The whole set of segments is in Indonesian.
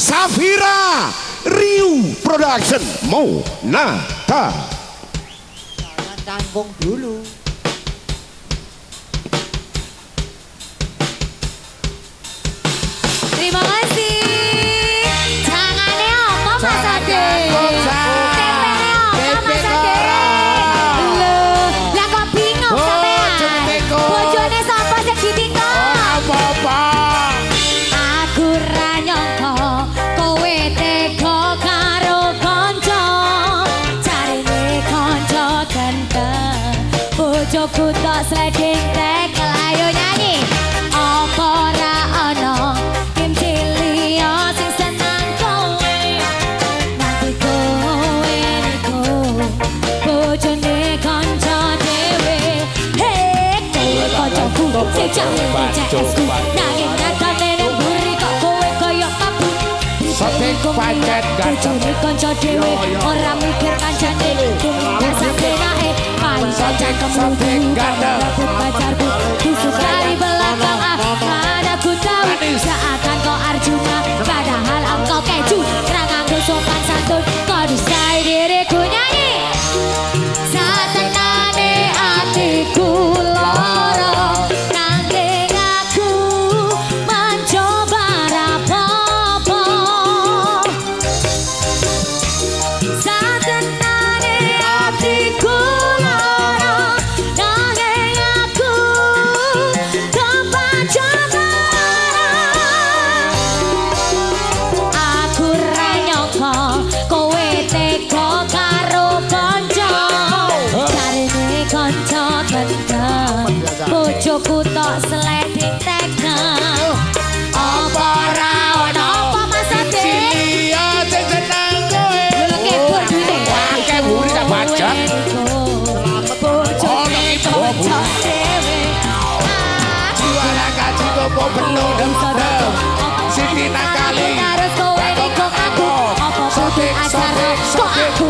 Safira Riu Production Monata. Jangan tanggung dulu. bojoku tok sliding tekel ayo nyanyi ono sing kowe nanti kowe niku pancet bojone kanca dhewe ora mikir kancane basane nae pancet cangkemmu pacarku. Tusuk kali Cak oh, ibu Juara kaji penuh Siti nakali. Aku Sotik sotik sotik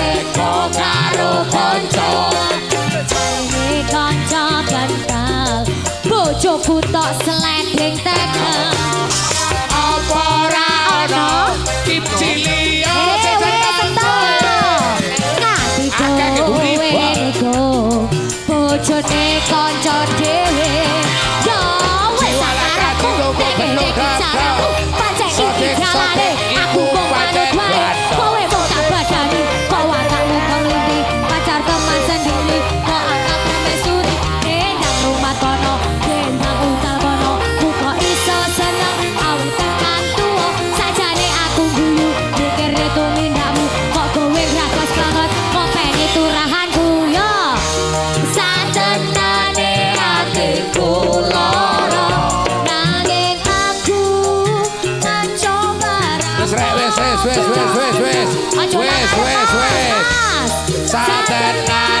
Jo putok seledeng tekan. Satanás. Satanás.